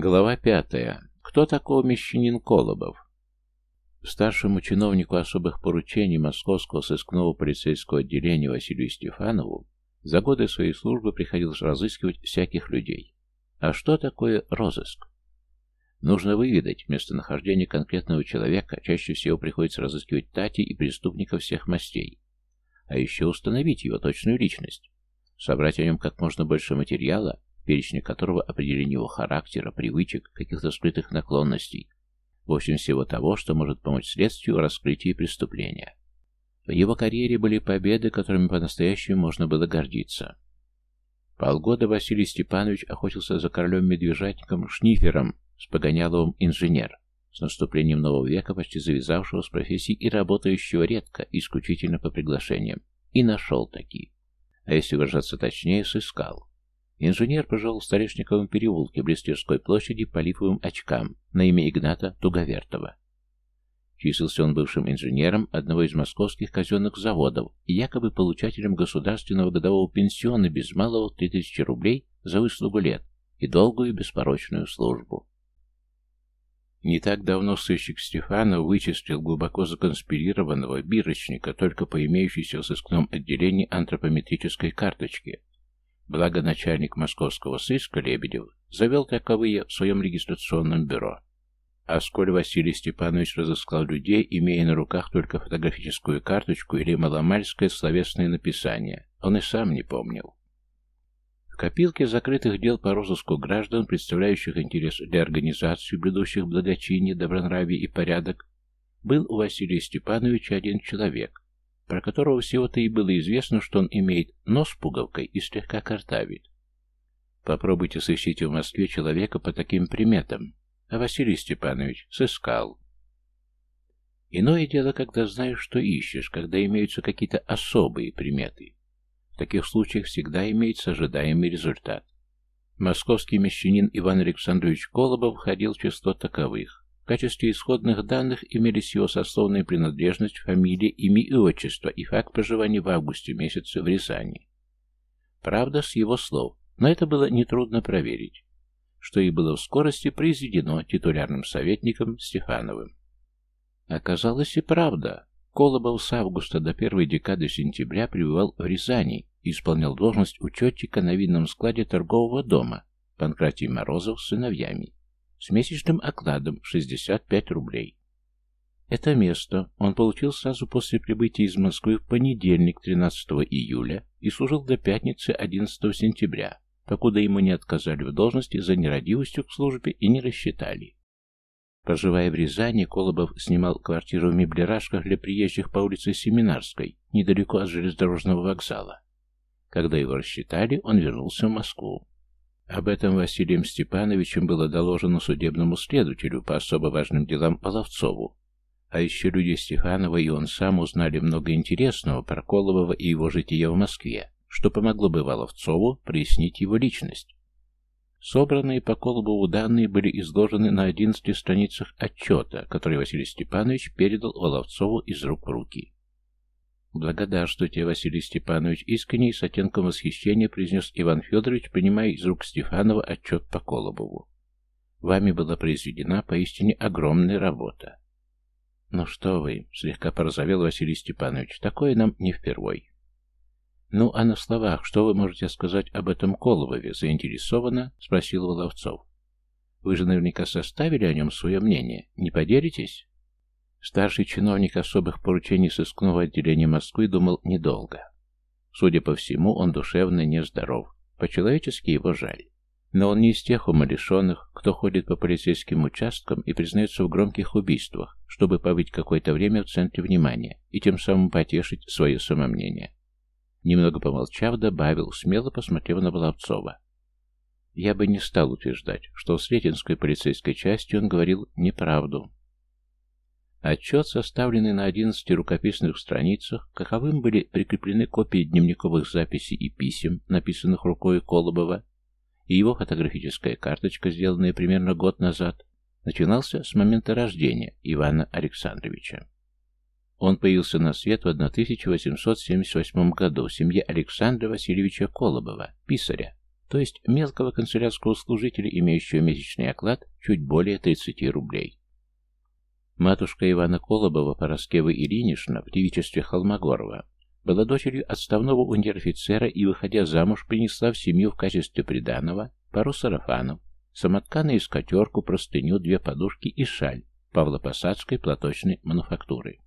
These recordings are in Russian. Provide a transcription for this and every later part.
Глава пятая. Кто такой мещанин Колобов? Старшему чиновнику особых поручений Московского сыскного полицейского отделения Василию Стефанову за годы своей службы приходилось разыскивать всяких людей. А что такое розыск? Нужно выведать местонахождение конкретного человека, чаще всего приходится разыскивать тати и преступников всех мастей. А еще установить его точную личность, собрать о нем как можно больше материала, перечня которого определение его характера, привычек, каких-то скрытых наклонностей, в общем, всего того, что может помочь следствию в раскрытии преступления. В его карьере были победы, которыми по-настоящему можно было гордиться. Полгода Василий Степанович охотился за королем-медвежатником Шнифером с Погоняловым инженер, с наступлением нового века почти завязавшего с профессией и работающего редко, исключительно по приглашениям, и нашел такие. А если выражаться точнее, сыскал. Инженер прожил в Столешниковом переулке, близ Тверской площади, по липовым очкам, на имя Игната Туговертова. Числился он бывшим инженером одного из московских казенных заводов и якобы получателем государственного годового пенсиона без малого 3000 рублей за выслугу лет и долгую беспорочную службу. Не так давно сыщик Стефанов вычислил глубоко законспирированного бирочника только по имеющейся в сыскном отделении антропометрической карточке, Благо начальник московского сыска Лебедев завел таковые в своем регистрационном бюро. А сколь Василий Степанович разыскал людей, имея на руках только фотографическую карточку или маломальское словесное написание, он и сам не помнил. В копилке закрытых дел по розыску граждан, представляющих интерес для организации, блюдущих благочиние, добронравие и порядок, был у Василия Степановича один человек, про которого всего-то и было известно, что он имеет нос пуговкой и слегка картавит. Попробуйте сыщите в Москве человека по таким приметам, а Василий Степанович сыскал. Иное дело, когда знаешь, что ищешь, когда имеются какие-то особые приметы. В таких случаях всегда имеется ожидаемый результат. Московский мещанин Иван Александрович Колобов входил в число таковых качестве исходных данных имелись его сословная принадлежность, фамилия, имя и отчество и факт проживания в августе месяце в Рязани. Правда, с его слов, но это было нетрудно проверить, что и было в скорости произведено титулярным советником Стефановым. Оказалось и правда. Колобов с августа до первой декады сентября пребывал в Рязани и исполнял должность учетчика на винном складе торгового дома Панкратий Морозов с сыновьями с месячным окладом 65 рублей. Это место он получил сразу после прибытия из Москвы в понедельник 13 июля и служил до пятницы 11 сентября, покуда ему не отказали в должности за нерадивостью к службе и не рассчитали. Проживая в Рязани, Колобов снимал квартиру в меблерашках для приезжих по улице Семинарской, недалеко от железнодорожного вокзала. Когда его рассчитали, он вернулся в Москву. Об этом Василием Степановичем было доложено судебному следователю по особо важным делам Половцову. А еще люди Стефанова и он сам узнали много интересного про Колобова и его житие в Москве, что помогло бы Воловцову прояснить его личность. Собранные по Колобову данные были изложены на 11 страницах отчета, который Василий Степанович передал Воловцову из рук в руки. «Благодарствуйте, Василий Степанович!» Искренне и с оттенком восхищения произнес Иван Федорович, принимая из рук Стефанова отчет по Колобову. «Вами была произведена поистине огромная работа». «Ну что вы!» — слегка порозовел Василий Степанович. «Такое нам не впервой». «Ну, а на словах, что вы можете сказать об этом Колобове?» — заинтересованно спросил Воловцов. «Вы же наверняка составили о нем свое мнение. Не поделитесь?» Старший чиновник особых поручений сыскного отделения Москвы думал недолго. Судя по всему, он душевно нездоров. По-человечески его жаль. Но он не из тех умалишенных, кто ходит по полицейским участкам и признается в громких убийствах, чтобы побыть какое-то время в центре внимания и тем самым потешить свое самомнение. Немного помолчав, добавил, смело посмотрев на Воловцова. Я бы не стал утверждать, что в Сретенской полицейской части он говорил неправду. Отчет, составленный на 11 рукописных страницах, каковым были прикреплены копии дневниковых записей и писем, написанных рукой Колобова, и его фотографическая карточка, сделанная примерно год назад, начинался с момента рождения Ивана Александровича. Он появился на свет в 1878 году в семье Александра Васильевича Колобова, писаря, то есть мелкого канцелярского служителя, имеющего месячный оклад чуть более 30 рублей. Матушка Ивана Колобова Пороскева Ильинична в девичестве Холмогорова была дочерью отставного унтер-офицера и, выходя замуж, принесла в семью в качестве приданого пару сарафанов, самотканую скатерку, простыню, две подушки и шаль Павлопосадской платочной мануфактуры.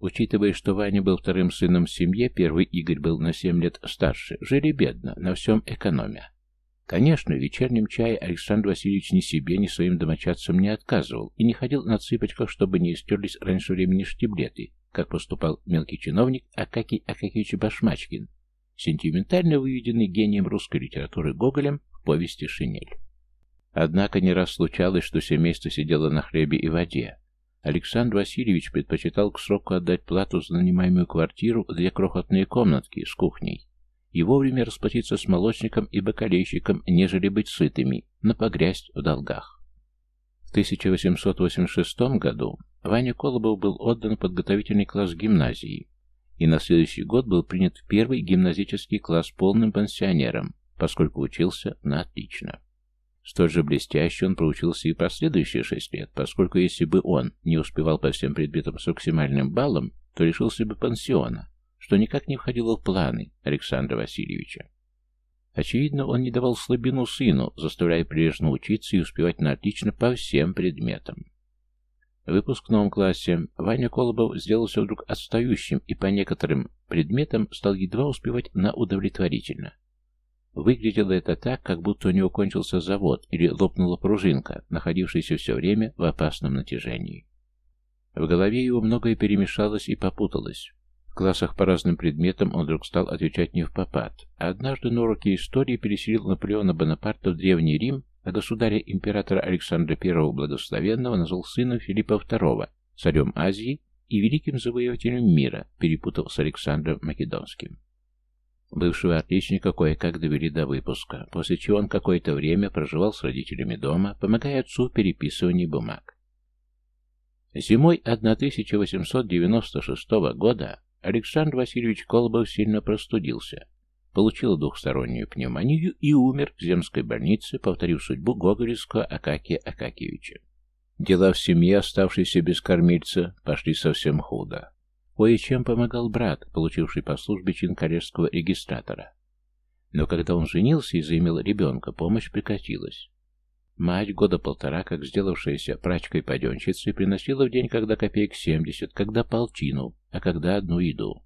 Учитывая, что Ваня был вторым сыном в семье, первый Игорь был на семь лет старше, жили бедно, на всем экономя. Конечно, в вечернем чае Александр Васильевич ни себе, ни своим домочадцам не отказывал и не ходил на цыпочках, чтобы не истерлись раньше времени штиблеты, как поступал мелкий чиновник Акакий Акакевич Башмачкин, сентиментально выведенный гением русской литературы Гоголем в повести «Шинель». Однако не раз случалось, что семейство сидело на хлебе и воде, Александр Васильевич предпочитал к сроку отдать плату за нанимаемую квартиру две крохотные комнатки с кухней и вовремя расплатиться с молочником и бакалейщиком, нежели быть сытыми, но погрязть в долгах. В 1886 году Ваня Колобов был отдан в подготовительный класс гимназии и на следующий год был принят в первый гимназический класс полным пансионером, поскольку учился на отлично. Столь же блестяще он проучился и последующие шесть лет, поскольку если бы он не успевал по всем предметам с максимальным баллом, то лишился бы пансиона, что никак не входило в планы Александра Васильевича. Очевидно, он не давал слабину сыну, заставляя прилежно учиться и успевать на отлично по всем предметам. В выпускном классе Ваня Колобов сделался вдруг отстающим и по некоторым предметам стал едва успевать на удовлетворительно. Выглядело это так, как будто у него кончился завод или лопнула пружинка, находившаяся все время в опасном натяжении. В голове его многое перемешалось и попуталось. Классах по разным предметам он вдруг стал отвечать не в попад, а однажды на уроке истории переселил Наполеона Бонапарта в Древний Рим, а государя-императора Александра I Благословенного назвал сыном Филиппа II, царем Азии и великим завоевателем мира, перепутав с Александром Македонским. Бывшего отличника кое-как довели до выпуска, после чего он какое-то время проживал с родителями дома, помогая отцу в переписывании бумаг. Зимой 1896 года Александр Васильевич Колобов сильно простудился, получил двухстороннюю пневмонию и умер в земской больнице, повторив судьбу гоголевского Акакия Акакевича. Дела в семье, оставшейся без кормильца, пошли совсем худо. Кое-чем помогал брат, получивший по службе чин коллежского регистратора. Но когда он женился и заимел ребенка, помощь прекратилась. Мать года полтора, как сделавшаяся прачкой-паденщицей, приносила в день когда копеек семьдесят, когда полтину, а когда одну еду.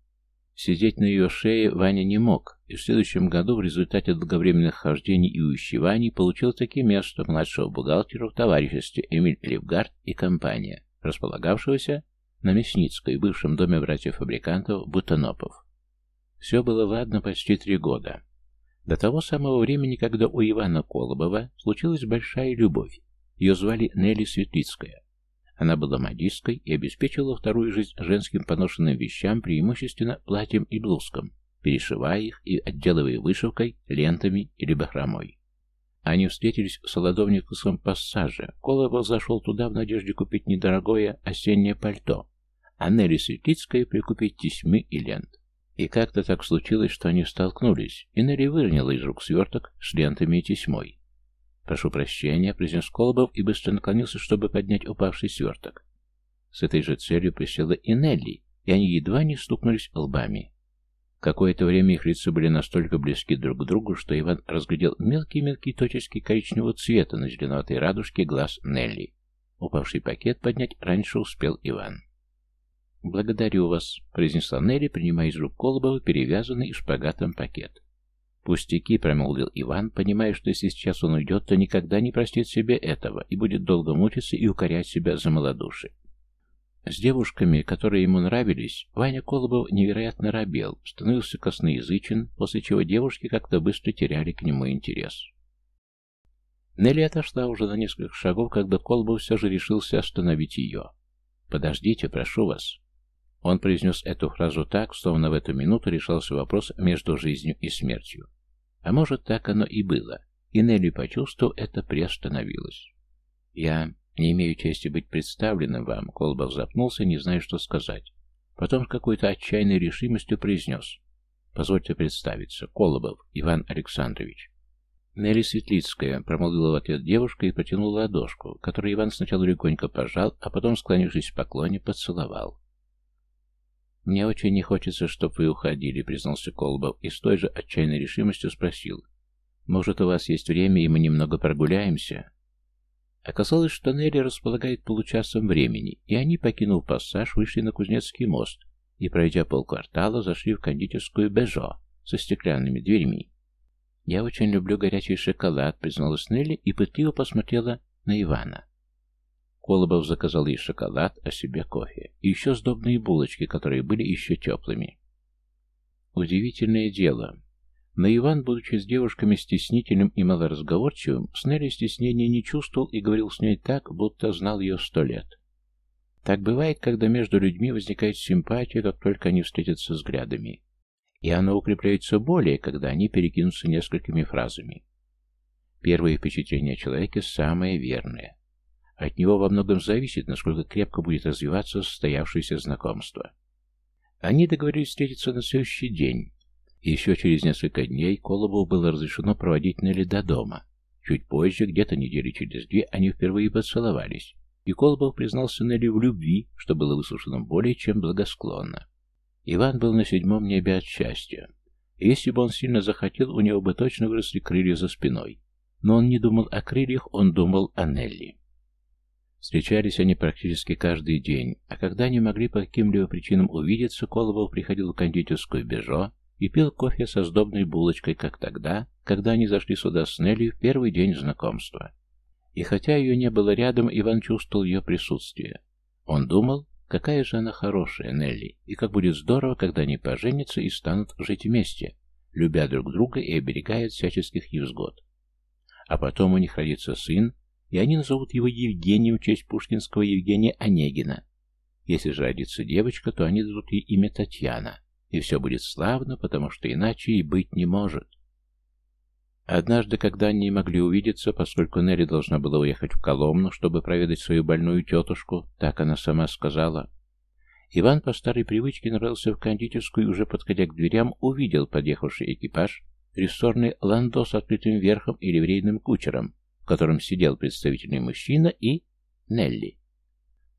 Сидеть на ее шее Ваня не мог, и в следующем году в результате долговременных хождений и увещеваний получил таки место младшего бухгалтера в товариществе Эмиль Левгард и компания, располагавшегося на Мясницкой, бывшем доме братьев-фабрикантов Бутанопов. Все было ладно почти три года. До того самого времени, когда у Ивана Колобова случилась большая любовь. Ее звали Нелли Светлицкая. Она была модисткой и обеспечила вторую жизнь женским поношенным вещам, преимущественно платьем и блузкам, перешивая их и отделывая вышивкой, лентами или бахромой. Они встретились в Солодовниковском пассаже. Колобов зашел туда в надежде купить недорогое осеннее пальто, а Нелли Светлицкая прикупить тесьмы и лент. И как-то так случилось, что они столкнулись, и Нелли выронила из рук сверток с лентами и тесьмой. «Прошу прощения», — произнес Колобов и быстро наклонился, чтобы поднять упавший сверток. С этой же целью присела и Нелли, и они едва не стукнулись лбами. Какое-то время их лица были настолько близки друг к другу, что Иван разглядел мелкие-мелкие точечки коричневого цвета на зеленоватой радужке глаз Нелли. Упавший пакет поднять раньше успел Иван. «Благодарю вас», — произнесла Нелли, принимая из рук Колобова перевязанный шпагатом пакет. «Пустяки», — промолвил Иван, понимая, что если сейчас он уйдет, то никогда не простит себе этого и будет долго мучиться и укорять себя за малодушие. С девушками, которые ему нравились, Ваня Колобов невероятно робел, становился косноязычен, после чего девушки как-то быстро теряли к нему интерес. Нелли отошла уже на несколько шагов, когда Колобов все же решился остановить ее. «Подождите, прошу вас. Он произнес эту фразу так, словно в эту минуту решался вопрос между жизнью и смертью. А может, так оно и было, и Нелли, почувствовав это, приостановилась. «Я не имею чести быть представленным вам», — Колбов запнулся, не зная, что сказать. Потом с какой-то отчаянной решимостью произнес. «Позвольте представиться, Колобов Иван Александрович». Нелли Светлицкая промолвила в ответ девушка и протянула ладошку, которую Иван сначала легонько пожал, а потом, склонившись в поклоне, поцеловал. «Мне очень не хочется, чтобы вы уходили», — признался Колбов и с той же отчаянной решимостью спросил. «Может, у вас есть время, и мы немного прогуляемся?» Оказалось, что Нелли располагает получасом времени, и они, покинув пассаж, вышли на Кузнецкий мост и, пройдя полквартала, зашли в кондитерскую «Бежо» со стеклянными дверьми. «Я очень люблю горячий шоколад», — призналась Нелли и пытливо посмотрела на Ивана. Колобов заказал ей шоколад, а себе кофе, и еще сдобные булочки, которые были еще теплыми. Удивительное дело. Но Иван, будучи с девушками стеснительным и малоразговорчивым, с Нелли стеснения не чувствовал и говорил с ней так, будто знал ее сто лет. Так бывает, когда между людьми возникает симпатия, как только они встретятся взглядами и оно укрепляется более, когда они перекинутся несколькими фразами. Первое впечатление о человеке самое верное. От него во многом зависит, насколько крепко будет развиваться состоявшееся знакомство. Они договорились встретиться на следующий день. Еще через несколько дней Колобу было разрешено проводить Нелли до дома. Чуть позже, где-то недели через две, они впервые поцеловались. И Колобов признался Нелли в любви, что было выслушано более чем благосклонно. Иван был на седьмом небе от счастья. Если бы он сильно захотел, у него бы точно выросли крылья за спиной. Но он не думал о крыльях, он думал о Нелли. Встречались они практически каждый день, а когда они могли по каким-либо причинам увидеться, Колобов приходил в кондитерскую Бежо и пил кофе со сдобной булочкой, как тогда, когда они зашли сюда с Нелли в первый день знакомства. И хотя ее не было рядом, Иван чувствовал ее присутствие. Он думал, Какая же она хорошая, Нелли, и как будет здорово, когда они поженятся и станут жить вместе, любя друг друга и оберегая от всяческих невзгод. А потом у них родится сын, и они назовут его Евгением в честь пушкинского Евгения Онегина. Если же родится девочка, то они дадут ей имя Татьяна, и все будет славно, потому что иначе и быть не может. Однажды, когда они не могли увидеться, поскольку Нелли должна была уехать в Коломну, чтобы проведать свою больную тетушку, так она сама сказала, Иван по старой привычке нравился в кондитерскую и уже подходя к дверям увидел подъехавший экипаж, рессорный ландо с открытым верхом и ливрейным кучером, в котором сидел представительный мужчина и Нелли.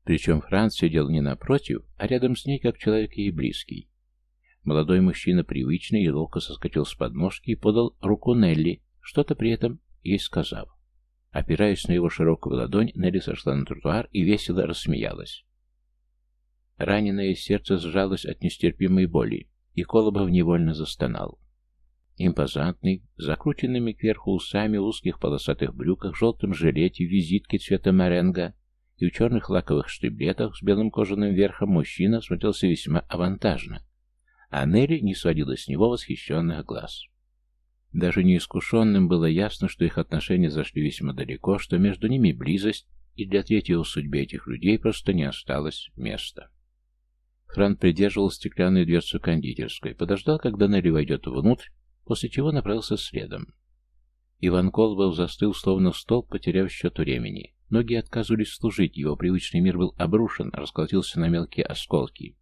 Причем Франц сидел не напротив, а рядом с ней, как человек ей близкий. Молодой мужчина привычно и ловко соскочил с подножки и подал руку Нелли, что-то при этом ей сказав. Опираясь на его широкую ладонь, Нелли сошла на тротуар и весело рассмеялась. Раненое сердце сжалось от нестерпимой боли, и Колобов невольно застонал. Импозантный, закрученными кверху усами, узких полосатых брюках, желтом жилете, визитке цвета моренго и в черных лаковых штиблетах с белым кожаным верхом мужчина смотрелся весьма авантажно а Нелли не сводила с него восхищенных глаз. Даже неискушенным было ясно, что их отношения зашли весьма далеко, что между ними близость, и для третьего в судьбе этих людей просто не осталось места. Франк придерживал стеклянную дверцу кондитерской, подождал, когда Нелли войдет внутрь, после чего направился следом. Иван Колбов застыл, словно столб, потеряв счет времени. Ноги отказывались служить, его привычный мир был обрушен, расколотился на мелкие осколки.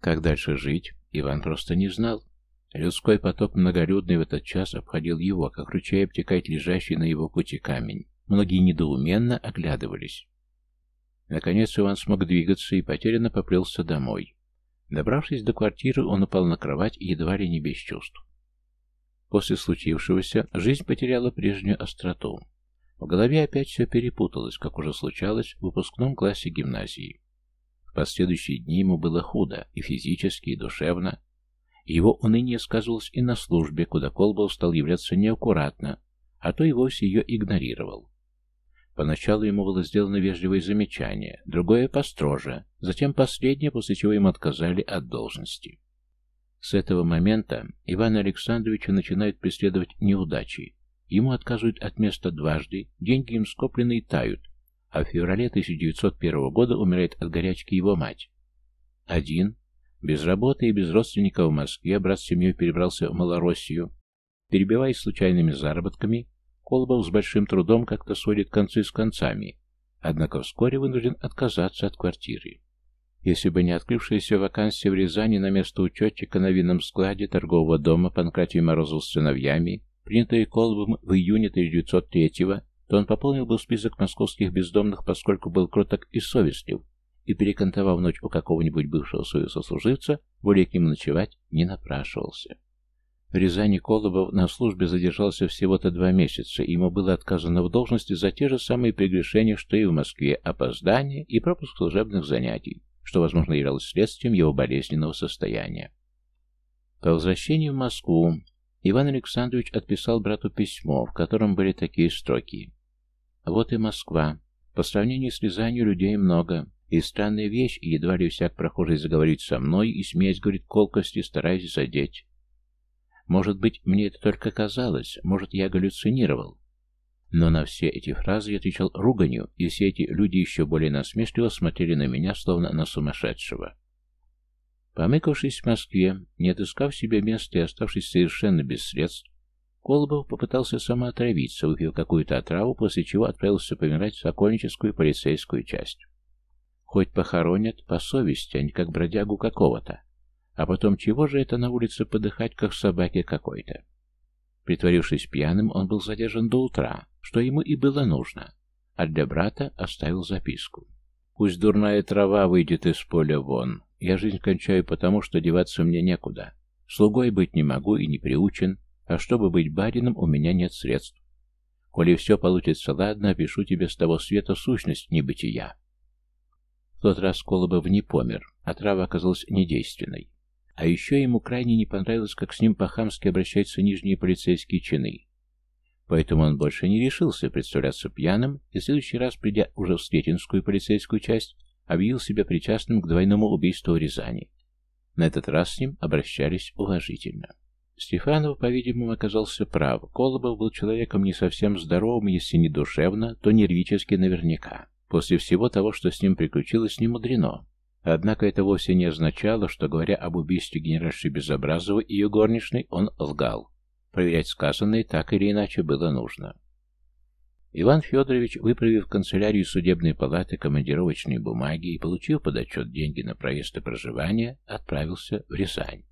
Как дальше жить? Иван просто не знал. Людской поток многолюдный в этот час обходил его, как ручей обтекает лежащий на его пути камень. Многие недоуменно оглядывались. Наконец Иван смог двигаться и потерянно поплелся домой. Добравшись до квартиры, он упал на кровать едва ли не без чувств. После случившегося жизнь потеряла прежнюю остроту. В голове опять все перепуталось, как уже случалось в выпускном классе гимназии. В последующие дни ему было худо, и физически, и душевно. Его уныние сказывалось и на службе, куда Колбол стал являться неаккуратно, а то и вовсе ее игнорировал. Поначалу ему было сделано вежливое замечание, другое построже, затем последнее, после чего ему отказали от должности. С этого момента Ивана Александровича начинают преследовать неудачи. Ему отказывают от места дважды, деньги им скопленные тают, а в феврале 1901 года умирает от горячки его мать. Один, без работы и без родственников в Москве, брат с семьей перебрался в Малороссию. Перебиваясь случайными заработками, Колобов с большим трудом как-то сводит концы с концами, однако вскоре вынужден отказаться от квартиры. Если бы не открывшаяся вакансия в Рязани на место учетчика на винном складе торгового дома Панкратий Морозов с сыновьями, принятое Колобом в июне 1903 то он пополнил был список московских бездомных, поскольку был кроток и совестлив, и, перекантовав ночь у какого-нибудь бывшего своего сослуживца, более к нему ночевать не напрашивался. В Рязани Колобов на службе задержался всего-то два месяца, и ему было отказано в должности за те же самые прегрешения, что и в Москве, опоздание и пропуск служебных занятий, что, возможно, являлось следствием его болезненного состояния. По возвращении в Москву Иван Александрович отписал брату письмо, в котором были такие строки. «Вот и Москва. По сравнению с Рязанью людей много. И странная вещь, едва ли всяк прохожий заговорит со мной, и, смеясь, говорит колкости, стараясь задеть. Может быть, мне это только казалось, может, я галлюцинировал. Но на все эти фразы я отвечал руганью, и все эти люди еще более насмешливо смотрели на меня, словно на сумасшедшего. Помыкавшись в Москве, не отыскав себе места и оставшись совершенно без средств, Колобов попытался самоотравиться, выпив какую-то отраву, после чего отправился помирать в Сокольническую полицейскую часть. Хоть похоронят по совести, а не как бродягу какого-то. А потом чего же это на улице подыхать, как собаки какой-то? Притворившись пьяным, он был задержан до утра, что ему и было нужно, а для брата оставил записку. «Пусть дурная трава выйдет из поля вон. Я жизнь кончаю потому, что деваться мне некуда. Слугой быть не могу и не приучен, а чтобы быть барином, у меня нет средств. Коли все получится ладно, опишу тебе с того света сущность небытия». В тот раз Колобов не помер, а трава оказалась недейственной. А еще ему крайне не понравилось, как с ним по-хамски обращаются нижние полицейские чины. Поэтому он больше не решился представляться пьяным, и в следующий раз, придя уже в Сретенскую полицейскую часть, объявил себя причастным к двойному убийству в Рязани. На этот раз с ним обращались уважительно. Стефанов, по-видимому, оказался прав. Колобов был человеком не совсем здоровым, если не душевно, то нервически наверняка. После всего того, что с ним приключилось, не мудрено. Однако это вовсе не означало, что, говоря об убийстве генеральши Безобразовой и ее горничной, он лгал. Проверять сказанное так или иначе было нужно. Иван Федорович, выправив канцелярию судебной палаты командировочные бумаги и получив под отчет деньги на проезд и проживание, отправился в Рязань.